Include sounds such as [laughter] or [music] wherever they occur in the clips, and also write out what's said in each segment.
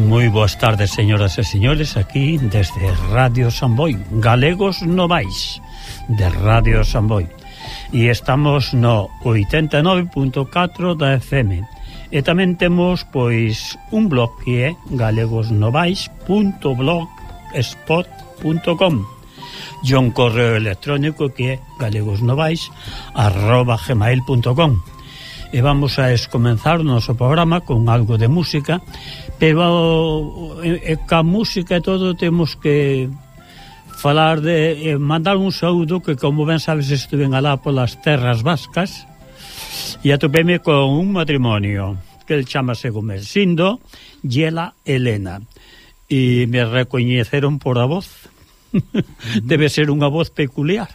Moi boas tardes, señoras e señores, aquí desde Radio Samboy, Galegos Novais, de Radio Samboy. E estamos no 89.4 da FM. E tamén temos, pois, un blog que é galegosnovais.blogspot.com e un correo electrónico que é galegosnovais.gmail.com E vamos a escomenzar o noso programa con algo de música, pero e, e, eh, ca música e todo temos que falar de eh, mandar un saúdo que como ben sabes estuven alá polas terras vascas e atopeme con un matrimonio que el chamase Gomersindo e ela Elena. E me recoñeceron por a voz. [laughs] Debe ser unha voz peculiar.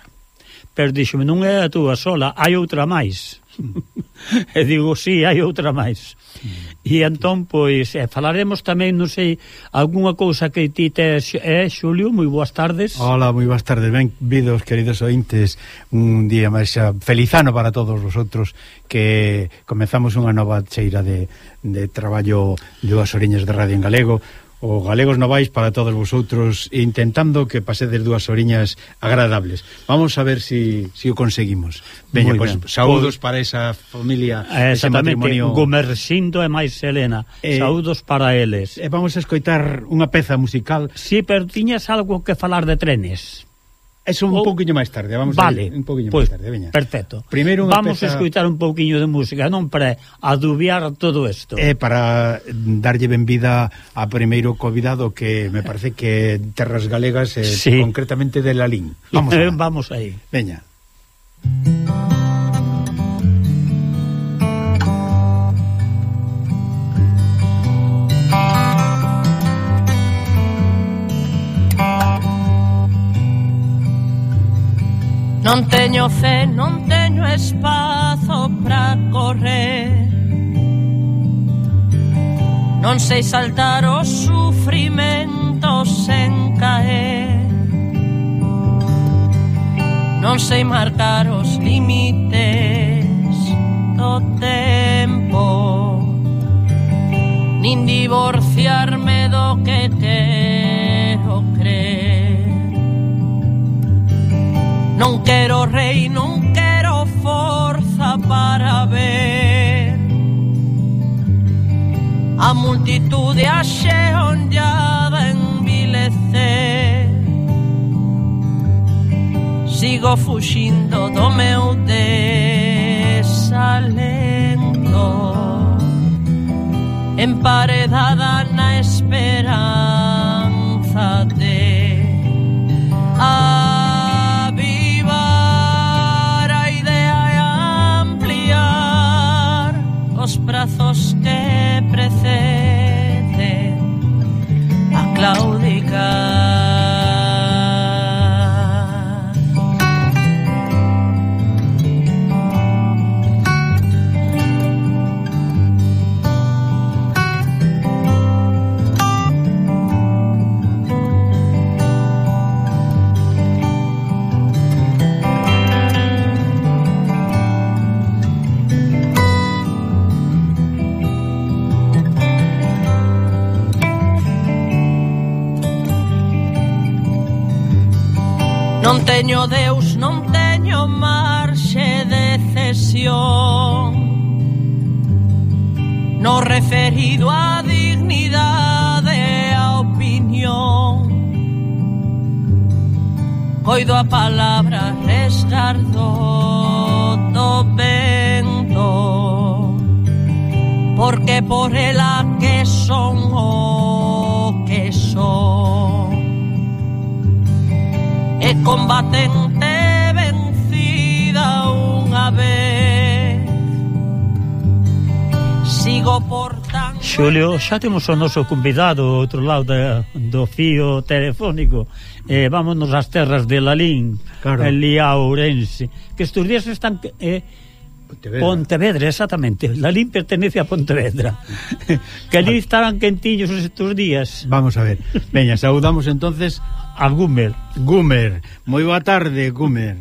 Pero dixome non é a túa sola hai outra máis. [laughs] E digo, sí, hai outra máis. Mm. E entón, pois, eh, falaremos tamén, non sei, algunha cousa que ti tes, eh, Xulio, moi boas tardes. Hola, moi boas tardes, ben vidos, queridos ointes, un día máis xa feliz ano para todos vosotros que comezamos unha nova cheira de, de traballo de as oriñas de Radio en Galego, o Galegos Novais para todos vosotros intentando que pasedes dúas oriñas agradables. Vamos a ver si, si o conseguimos. Veña, pois pues, saúdos pois- para esa familia, ah, ese matrimonio. Gomersindo e máis Helena. Eh, saúdos para eles. E eh, vamos a escoitar unha peza musical. Si, sí, pero tiñas algo que falar de trenes. Eso un ou... pouquiño máis tarde, vamos vale, a ir, un pouquiño pues, máis tarde, veña. Perfecto. Primeiro vamos peza... a escoitar un pouquiño de música, non para adubiar todo isto. É eh, para darlle benvida a primeiro convidado que me parece que Terras Galegas eh, sí. concretamente de Lalín. Vamos [laughs] a... vamos aí. Veña. Veña. Non teño fe, non teño espazo para correr. Non sei saltar os sufrimentos sen caer. Non sei marcar os límites do tempo Nin divorciarme do que quero creer. Non quero rei, non quero forza para ver A multitude a xeonllada envilecer. Sigo fuxindo do meu desalento Emparedada teño Deus, non teño marxe de cesión. No referido a dignidade a opinión. Coido a palabra resgardo do vento Porque por ela que son hoy combatente vencida unha vez. Sigo por tan... Xulio, xa temos o noso convidado ao outro lado da, do fío telefónico. Eh, vámonos ás terras de Lalín, claro. eh, Lía Ourense, que estes días están... Eh, Pontevedra. Pontevedra, exactamente. Lalín pertenece a Pontevedra. [laughs] que ali estaban quentiños estos días. Vamos a ver. Veña, saudamos entonces a Gumer. Gumer. Moi boa tarde, Gumer.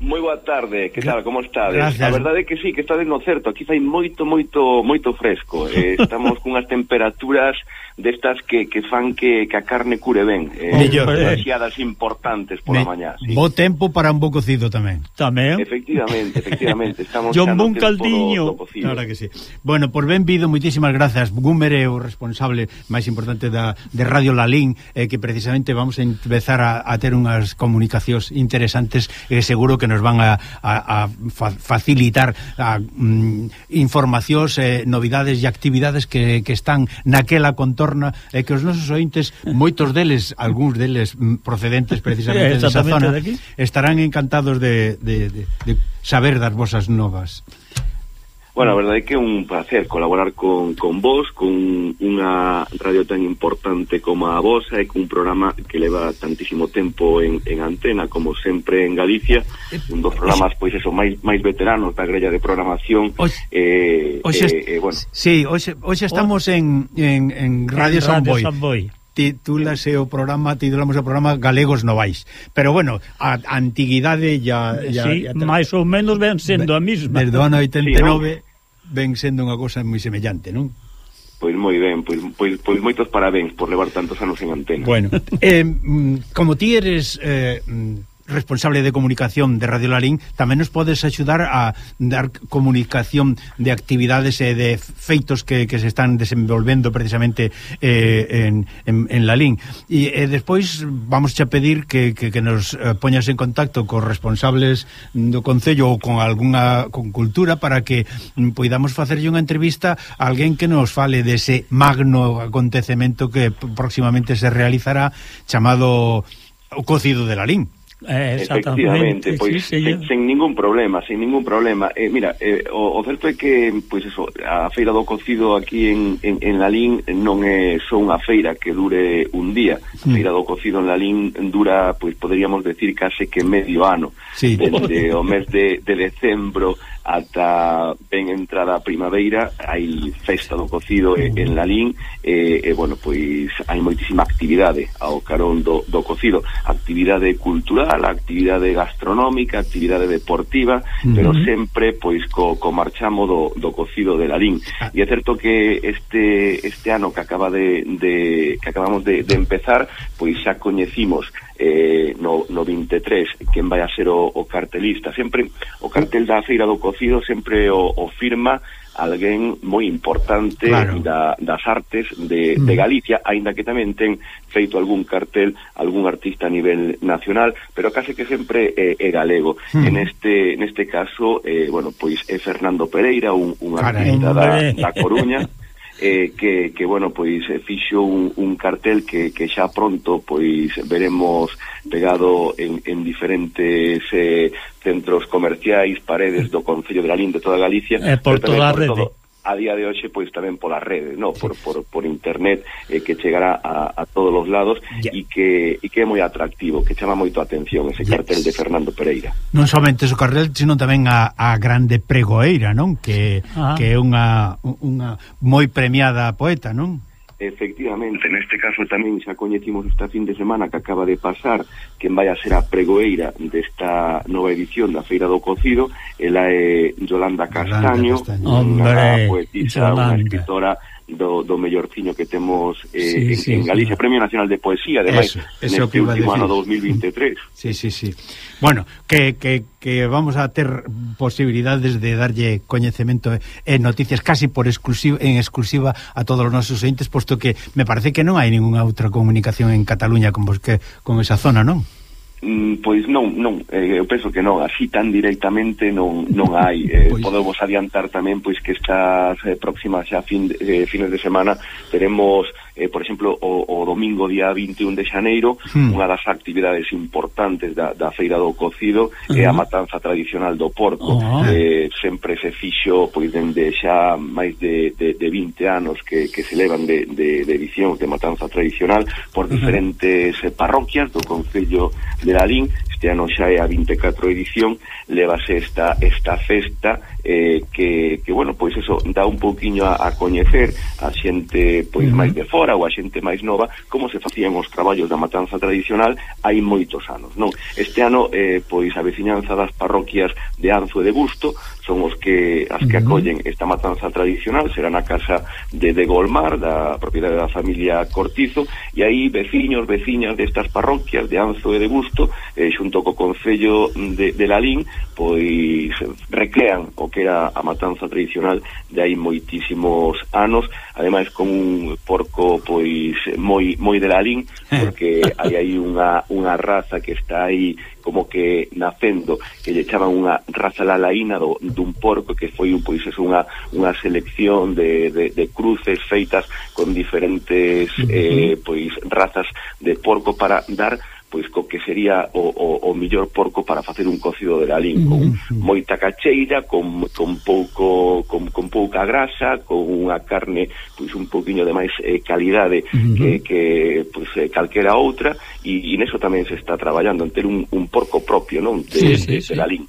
Moi boa tarde, que tal, como estades? Gracias. A verdade é que sí, que estades no certo, aquí fai moito, moito, moito fresco. [laughs] Eh, estamos cunhas temperaturas destas que, que fan que, que a carne cure ben. Eh, oh, Mellor, eh. demasiadas eh. importantes pola mañá. Sí. Bo tempo para un bo cocido tamén. Tamén. Efectivamente, efectivamente. Estamos John Bun Caldiño. Claro que sí. Bueno, por benvido, moitísimas grazas. Gumer é o responsable máis importante da, de Radio Lalín, eh, que precisamente vamos a empezar a, a ter unhas comunicacións interesantes, eh, seguro que nos van a, a, a facilitar a, mm, informacións, eh, novidades e actividades que, que están naquela contorna e eh, que os nosos ointes, moitos deles, algúns deles mm, procedentes precisamente sí, [laughs] desa zona, de aquí. estarán encantados de, de, de, de saber das vosas novas. Bueno, a verdade é que é un placer colaborar con, con vos, con unha radio tan importante como a vosa e cun programa que leva tantísimo tempo en, en antena como sempre en Galicia, un dos programas pois eso, máis máis veteranos da grella de programación oxe, eh, oxe, eh, eh, bueno. Sí, hoxe, hoxe estamos en, en, en Radio, en San, Radio San Boi titúlase o programa, titulamos o programa Galegos Novais. Pero bueno, a antiguidade ya, ya, sí, ya máis ou menos ven sendo a mesma. Desde o ano 89 sí, ven sendo unha cosa moi semellante, non? Pois moi ben, pois, pois, pois moitos parabéns por levar tantos anos en antena. Bueno, eh, mm, como ti eres eh, mm, responsable de comunicación de Radio Lalín, tamén nos podes axudar a dar comunicación de actividades e de feitos que, que se están desenvolvendo precisamente eh, en, en, en Lalín. E, eh, despois vamos a pedir que, que, que nos eh, poñas en contacto cos responsables do Concello ou con alguna con cultura para que mm, poidamos facerlle unha entrevista a alguén que nos fale dese magno acontecemento que próximamente se realizará chamado o cocido de Lalín. Eh, Efectivamente, pois sí, sen, sen ningún problema, sen ningún problema. Eh, mira, eh, o, o certo é que pois eso, a feira do cocido aquí en, en, en Lalín non é só unha feira que dure un día. A mm. feira do cocido en Lalín dura, pois poderíamos decir, case que medio ano. Sí. Desde o mes de, de decembro ata ben entrada a primavera hai festa do cocido en Lalín e, e bueno, pois hai moitísima actividade ao carón do, do cocido. Actividade cultural, actividade gastronómica, actividade deportiva uh -huh. pero sempre pois co, co marchamo do, do cocido de Lalín. Ah. E é certo que este este ano que acaba de, de que acabamos de, de empezar pois xa coñecimos eh, no, no 23 quen vai a ser o, o cartelista. Sempre o cartel da feira do cocido cocido sempre o, o firma alguén moi importante claro. da, das artes de, mm. de Galicia, aínda que tamén ten feito algún cartel, algún artista a nivel nacional, pero case que sempre é, é galego. Mm. En este neste caso, eh, bueno, pois é Fernando Pereira, un, un artista Caray. da, da Coruña, [laughs] eh, que, que bueno, pois eh, fixo un, un cartel que, que xa pronto pois veremos pegado en, en diferentes eh, centros comerciais, paredes do Concello de Lalín de toda Galicia, eh, por toda a rede. Todo, a día de hoxe pois tamén pola rede, no, por, por, por internet eh, que chegará a, a todos os lados e yeah. que e que é moi atractivo, que chama moito a atención ese yes. cartel de Fernando Pereira. Non somente o cartel, sino tamén a, a grande pregoeira, non? Que, ah. que é unha, unha moi premiada poeta, non? Efectivamente, neste caso tamén xa coñecimos esta fin de semana que acaba de pasar quen vai a ser a pregoeira desta nova edición da Feira do Cocido ela é Yolanda Castaño, Castaño. Hombre, unha poetisa, Yolanda. unha escritora do, do mellorciño que temos eh, sí, en, sí, en Galicia, sí. Premio Nacional de Poesía, ademais, eso, eso neste último ano 2023. Sí, sí, sí. Bueno, que, que que vamos a ter posibilidades de darlle coñecemento e noticias casi por exclusiva en exclusiva a todos os nosos entes, posto que me parece que non hai ningunha outra comunicación en Cataluña con vos que con esa zona, non? Mm, pois non, non, eh, eu penso que non, así tan directamente non, non hai. [laughs] Eh, pois... Podemos adiantar tamén pois que estas eh, próximas xa fin, eh, fines de semana teremos eh, por exemplo, o, o domingo día 21 de xaneiro, hmm. unha das actividades importantes da, da feira do cocido uh -huh. é a matanza tradicional do porco. Uh eh, sempre se fixo, pois, dende xa máis de, de, de 20 anos que, que se levan de, de, de edicións de matanza tradicional por diferentes uh -huh. parroquias do Concello de Lalín este ano xa é a 24 edición, levase esta, esta festa eh, que, que, bueno, pois eso, dá un pouquiño a, a coñecer a xente pois uh -huh. máis de fora ou a xente máis nova como se facían os traballos da matanza tradicional hai moitos anos, non? Este ano, eh, pois a veciñanza das parroquias de Anzo e de Busto son os que as que acollen esta matanza tradicional, será na casa de de Golmar, da propiedade da familia Cortizo, e aí veciños, veciñas destas parroquias de Anzo e de Busto, eh, xunto xunto co Concello de, de Lalín pois recrean o que era a matanza tradicional de hai moitísimos anos. Ademais con un porco pois moi moi de Lalín eh. porque hai aí unha, unha raza que está aí como que nacendo que lle chaman unha raza lalaína do, dun porco que foi un pois eso, unha, unha selección de, de, de cruces feitas con diferentes eh, pois razas de porco para dar pois co que sería o, o, o millor porco para facer un cocido de lalín con moita cacheira, con, con pouco con, con pouca grasa, con unha carne pois un pouquiño de máis eh, calidade que, que pois, eh, calquera outra e, e neso tamén se está traballando en ter un, un porco propio, non? De, sí, sí, de, de, sí. de lalín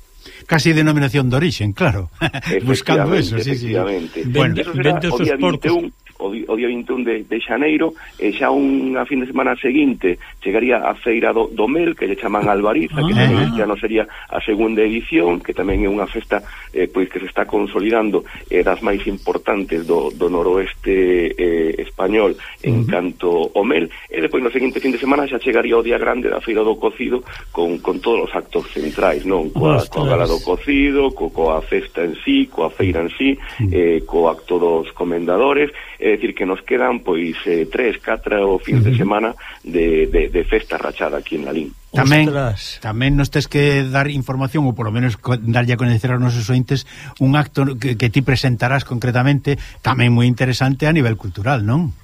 casi denominación de origen, claro. [laughs] Buscando eso, sí, sí. Bueno, vende esos porcos. 21, o, di, o día 21 de, de xaneiro e xa unha fin de semana seguinte chegaría a Feira do, do Mel que lle chaman Albariza, ah. que tamén este ano sería a segunda edición, que tamén é unha festa eh, pois que se está consolidando eh, das máis importantes do, do noroeste eh, español en uh -huh. canto ao Mel e depois no seguinte fin de semana xa chegaría o día grande da Feira do Cocido con, con todos os actos centrais, non? Coa, Ostras. coa gala do cocido, co, coa festa en sí, coa feira en sí, uh -huh. eh, co acto dos comendadores, eh, É dicir que nos quedan pois eh, tres, catra o fin de semana de, de, de festa rachada aquí en Lalín. Tamén, Ostras. tamén nos tes que dar información ou polo menos darlle a coñecer aos nosos ointes un acto que, que ti presentarás concretamente tamén moi interesante a nivel cultural, non?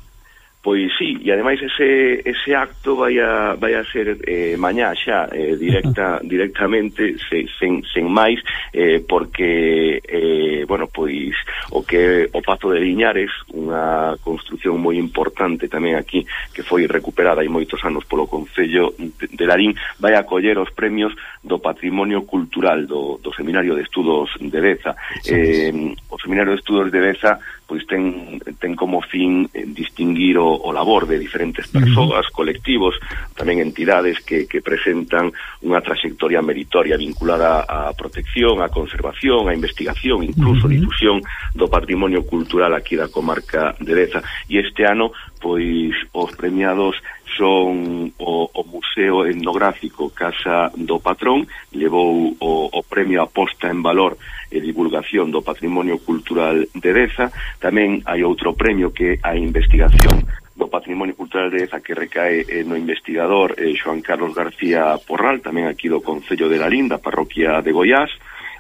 Pois sí, e ademais ese, ese acto vai a, vai a ser eh, mañá xa eh, directa, directamente se, sen, sen máis eh, porque eh, bueno, pois o que o Pazo de Liñares unha construcción moi importante tamén aquí que foi recuperada hai moitos anos polo Concello de, de Larín vai a coller os premios do Patrimonio Cultural do, do Seminario de Estudos de Deza. Eh, o Seminario de Estudos de Deza, pois ten, ten como fin eh, distinguir o, o labor de diferentes persoas, colectivos, tamén entidades que, que presentan unha trayectoria meritoria vinculada á protección, á conservación, á investigación, incluso uh -huh. difusión do patrimonio cultural aquí da comarca de Deza. E este ano, pois, os premiados son o, o Museo Etnográfico Casa do Patrón levou o, o premio a posta en valor e divulgación do patrimonio cultural de Deza. Tamén hai outro premio que é a investigación do patrimonio cultural de Eza que recae eh, no investigador eh, Joan Carlos García Porral, tamén aquí do Concello de la Linda, parroquia de Goiás,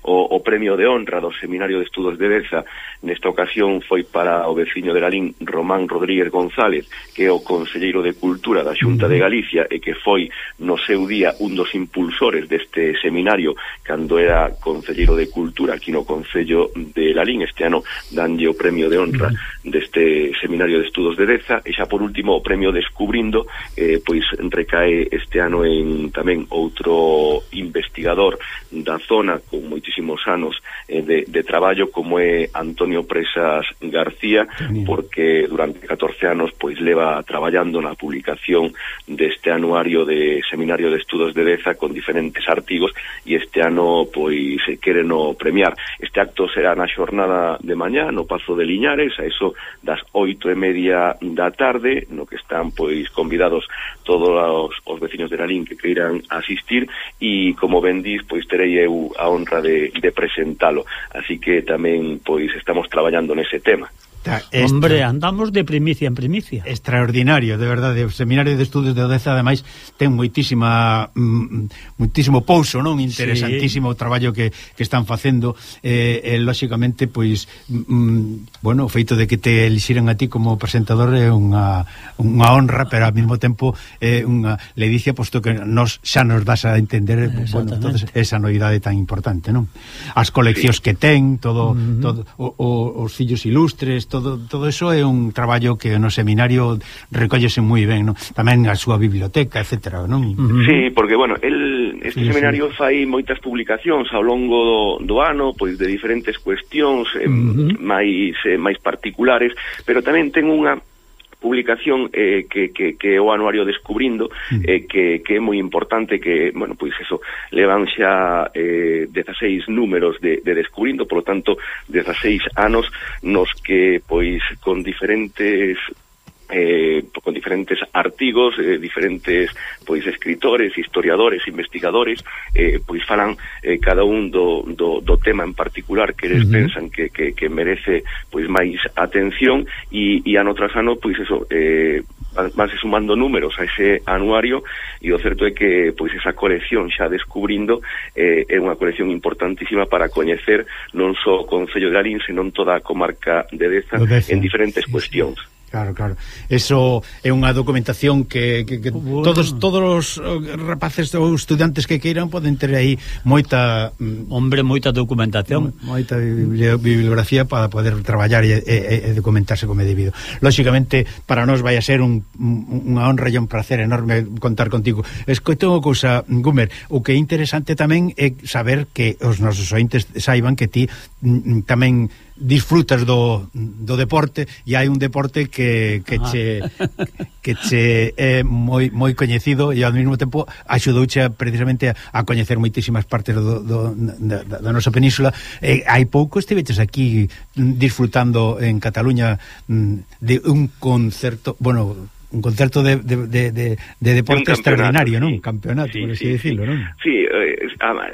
o, o premio de honra do Seminario de Estudos de Deza nesta ocasión foi para o veciño de Lalín Román Rodríguez González que é o Conselleiro de Cultura da Xunta de Galicia e que foi no seu día un dos impulsores deste seminario cando era Conselleiro de Cultura aquí no Concello de Lalín este ano danlle o premio de honra deste Seminario de Estudos de Deza. E xa por último o premio Descubrindo eh, pois recae este ano en tamén outro investigador da zona con moitísimo moitísimos anos eh, de, de traballo como é Antonio Presas García porque durante 14 anos pois leva traballando na publicación deste anuario de Seminario de Estudos de Deza con diferentes artigos e este ano pois eh, se quereno premiar. Este acto será na xornada de mañá no Pazo de Liñares, a eso das oito e media da tarde, no que están pois convidados todos os, os veciños de Lalín que queiran asistir e como ben pois terei eu a honra de de así que tamén pois estamos traballando nese tema Está, extra. Hombre, andamos de primicia en primicia. Extraordinario, de verdade. O Seminario de Estudos de Odeza, ademais, ten moitísima mm, moitísimo pouso, non? Interesantísimo sí. o traballo que, que están facendo. Eh, eh, lóxicamente, pois, mm, mm, bueno, o feito de que te elixiren a ti como presentador é unha, unha honra, pero ao mesmo tempo é eh, unha ledicia, posto que nos xa nos das a entender bueno, entonces, esa novidade tan importante, non? As coleccións que ten, todo, uh -huh. todo o, o, os fillos ilustres, todo, todo eso é un traballo que no seminario recollese moi ben, non? Tamén a súa biblioteca, etcétera, non? Uh -huh. Sí, porque, bueno, el, este sí, seminario sí. fai moitas publicacións ao longo do, do ano, pois de diferentes cuestións eh, uh -huh. máis, eh, máis particulares, pero tamén ten unha publicación eh, que, que, que o anuario descubrindo mm. eh, que, que é moi importante que, bueno, pois eso levan xa eh, 16 números de, de descubrindo, polo tanto 16 anos nos que pois con diferentes eh, con diferentes artigos, eh, diferentes pois escritores, historiadores, investigadores, eh, pois falan eh, cada un do, do, do tema en particular que eles uh -huh. pensan que, que, que merece pois máis atención e, e ano tras ano pois eso eh, vanse sumando números a ese anuario e o certo é que pois esa colección xa descubrindo eh, é unha colección importantísima para coñecer non só o Concello de Alín, senón toda a comarca de Deza, Deza. en diferentes sí, cuestións. Sí. Claro, claro. Eso é unha documentación que, que, que bueno. todos todos os eh, rapaces ou estudantes que queiran poden ter aí moita mm, hombre, moita documentación, moita bibliografía para poder traballar e, e, e documentarse como é debido. Lóxicamente, para nós vai a ser un, unha honra e un placer enorme contar contigo. Escoito unha cousa, Gumer, o que é interesante tamén é saber que os nosos ointes saiban que ti mm, mm, tamén disfrutas do, do deporte e hai un deporte que, que ah. che que che é moi moi coñecido e ao mesmo tempo axudouche precisamente a, a coñecer moitísimas partes do, do, da, da nosa península. E hai pouco estiveches aquí disfrutando en Cataluña mm, de un concerto, bueno, un concerto de, de, de, de, de deporte extraordinario, non? Un Campeonato, sí, por así sí, dicirlo, sí. non? Sí, eh,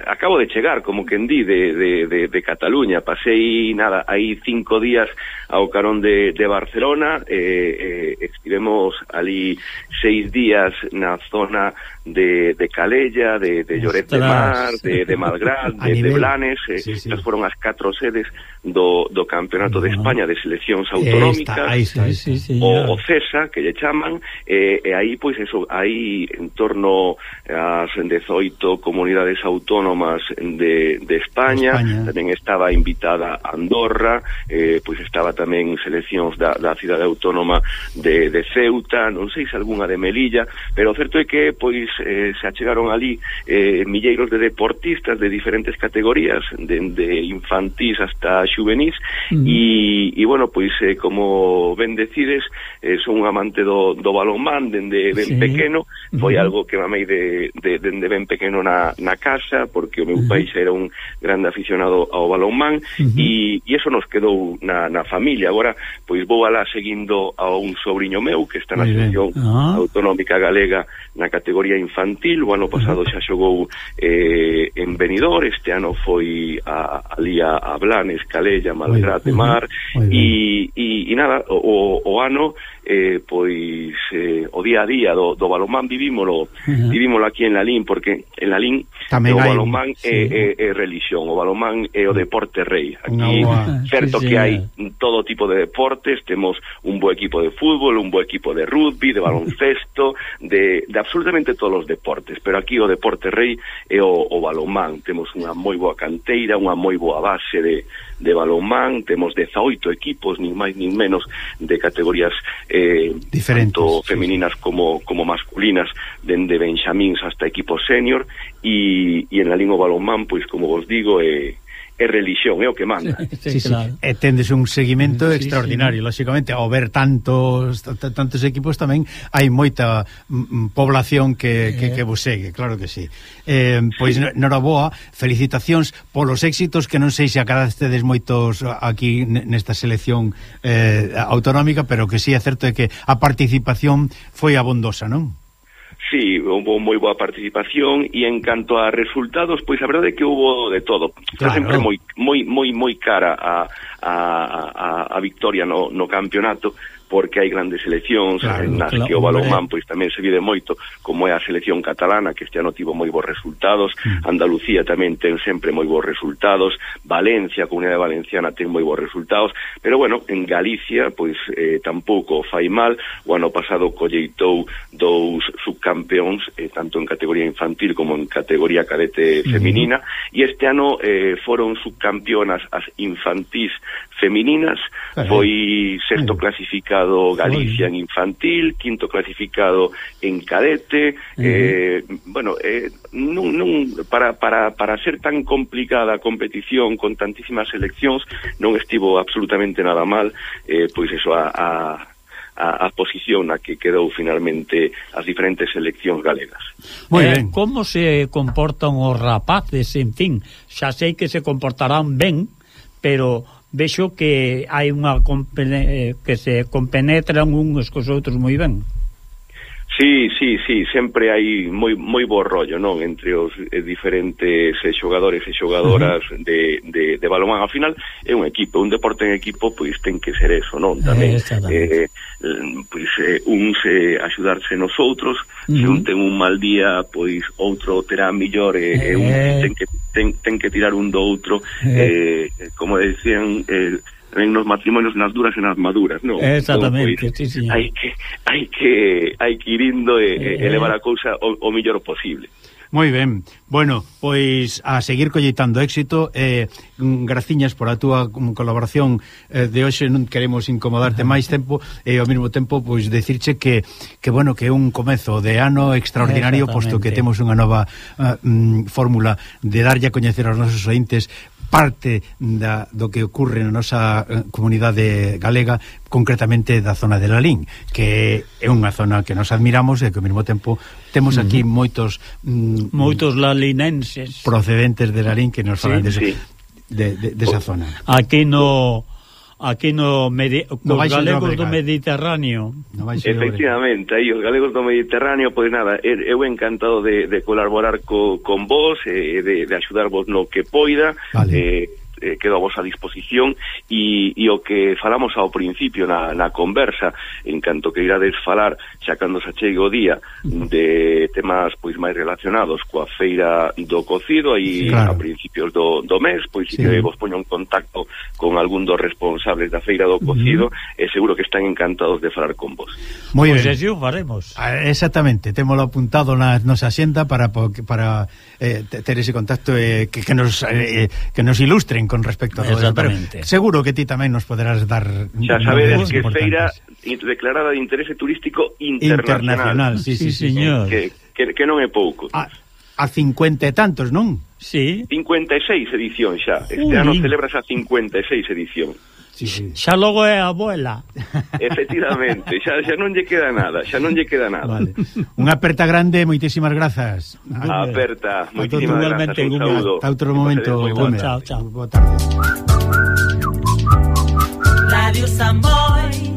acabo de chegar, como que en di, de, de, de, de Cataluña. Pasei, nada, aí cinco días ao carón de, de Barcelona. Eh, eh, estivemos ali seis días na zona de, de Calella, de, de Lloret de Mar, de, de Malgrat, [laughs] de, de Blanes. Eh, sí, sí. Estas foron as catro sedes do, do Campeonato de España de Seleccións Autonómicas ahí está, ahí sí, sí, o, o CESA que lle chaman eh, e aí pois eso, aí en torno ás 18 comunidades autónomas de, de España, España. tamén estaba invitada Andorra eh, pois estaba tamén seleccións da, da cidade autónoma de, de Ceuta non sei se algunha de Melilla pero o certo é que pois eh, se achegaron ali eh, milleiros de deportistas de diferentes categorías de, de infantís hasta xuvenís mm. e, e bueno, pois eh, como ben decides eh, son un amante do, do balonmán dende ben sí. pequeno foi mm. algo que mamei de, de, dende ben pequeno na, na casa porque o meu mm. país era un grande aficionado ao balonmán mm. e, e eso nos quedou na, na familia agora pois vou alá seguindo a un sobrinho meu que está na selección ah. autonómica galega na categoría infantil o ano pasado xa xogou eh, en Benidorm este ano foi a, ali a, a Blanes, Calella, Malgrat de Mar, e, e, e nada, o, o ano eh, pois eh, o día a día do, do balonmán vivímolo uh -huh. vivímolo aquí en Lalín porque en Lalín Tamén eh, o balonmán hai, é, sí. é, é religión, o balonmán é o deporte rei. Aquí no, certo sí, que sí. hai todo tipo de deportes, temos un bo equipo de fútbol, un bo equipo de rugby, de baloncesto, de, de absolutamente todos os deportes, pero aquí o deporte rei é o, o balonmán. Temos unha moi boa canteira, unha moi boa base de, de balonmán, temos 18 equipos, nin máis nin menos, de categorías eh, Diferentes, tanto femeninas sí. como, como masculinas, dende benxamíns hasta equipos senior, e, e en la lingua balonmán, pois, como vos digo, eh, é religión, é o que manda. Sí, sí, sí, claro. E tendes un seguimento sí, extraordinario, sí. lógicamente, ao ver tantos tantos equipos tamén hai moita población que, que, que eh. vos segue, claro que sí. Eh, pois sí. noraboa, felicitacións polos éxitos que non sei se acadastedes moitos aquí nesta selección eh, autonómica, pero que sí é certo é que a participación foi abondosa, non? Sí, houve moi boa participación e en canto a resultados, pois a verdade é que houve de todo. Claro. Está sempre moi moi moi moi cara a a a, a victoria no no campeonato, porque hai grandes seleccións claro, eh, nas claro, que o balonmán pois tamén se vive moito como é a selección catalana que este ano tivo moi bons resultados mm. Andalucía tamén ten sempre moi bons resultados Valencia, a Comunidade Valenciana ten moi bons resultados pero bueno, en Galicia pois eh, tampouco fai mal o ano pasado colleitou dous subcampeóns eh, tanto en categoría infantil como en categoría cadete mm-hmm. feminina mm. e este ano eh, foron subcampeonas as infantís femininas foi sexto clasificado clasificado Galicia en infantil, quinto clasificado en cadete, uh -huh. eh, bueno, eh, nun, nun, para, para, para ser tan complicada a competición con tantísimas seleccións, non estivo absolutamente nada mal, eh, pois eso, a, a a, a posición a que quedou finalmente as diferentes seleccións galegas. Moi eh, ben. Como se comportan os rapaces, en fin, xa sei que se comportarán ben, pero vexo que hai unha eh, que se compenetran uns cos outros moi ben. Sí, sí, sí, sempre hai moi moi bo rollo, non, entre os eh, diferentes eh, xogadores e xogadoras uh -huh. de, de, de balonmán. Ao final é un equipo, un deporte en equipo, pois ten que ser eso, non? Tamén eh, eh, pois eh, uns eh, axudarse nos outros, uh -huh. se un ten un mal día, pois outro terá mellor e eh, eh, eh, un ten que ten, ten que tirar un do outro, eh, eh como decían eh, en nos matrimonios nas duras e nas maduras, non? Exactamente, pois, sí, sí. Hai que, hai que, hai que ir indo e, eh, elevar a cousa o, o mellor posible. Moi ben, bueno, pois a seguir colleitando éxito eh, mm, Graciñas por a túa mm, colaboración eh, de hoxe non queremos incomodarte máis tempo e eh, ao mesmo tempo pois decirche que, que bueno que é un comezo de ano extraordinario posto que temos unha nova uh, mm, fórmula de darlle a coñecer aos nosos ointes parte da, do que ocurre na nosa eh, comunidade galega, concretamente da zona de Lalín, que é unha zona que nos admiramos e que ao mesmo tempo temos aquí mm. moitos... Mm, moitos lalinenses. Procedentes de Lalín que nos falan sí, de, sí. De, de, esa zona. Aquí no aquí no Medi no os galegos do Mediterráneo. No Efectivamente, aí os galegos do Mediterráneo, pois nada, eh, eh, eu encantado de, de colaborar co, con vos, eh, de, de axudarvos no que poida. Vale. Eh, eh, quedo a vosa disposición e, e o que falamos ao principio na, na conversa, en canto que irades falar, xa cando se chegue o día de temas pois máis relacionados coa feira do cocido aí claro. a principios do, do mes, pois sí. que vos poño un contacto con algún dos responsables da feira do cocido, uh -huh. e seguro que están encantados de falar con vos. Moi pues ben. Así faremos. Ah, exactamente, témolo apuntado na nosa xenda para para eh, ter ese contacto eh, que, que nos eh, eh que nos ilustren con respecto a todo pero seguro que ti tamén nos poderás dar Xa sabedes que Feira declarada de interese turístico internacional. Internacional, sí, sí, sí, señor. Que, que, que non é pouco. A, a 50 e tantos, non? Sí. 56 edición xa. Este Uy. ano celebras a 56 edición sí, sí. Xa logo é a abuela. [laughs] Efectivamente, xa, xa non lle queda nada, xa non lle queda nada. Vale. Unha aperta grande, moitísimas grazas. A aperta, moitísimas grazas, un saúdo. Hasta outro momento, Gómez. Chao, chao. Boa tarde. Radio Samboy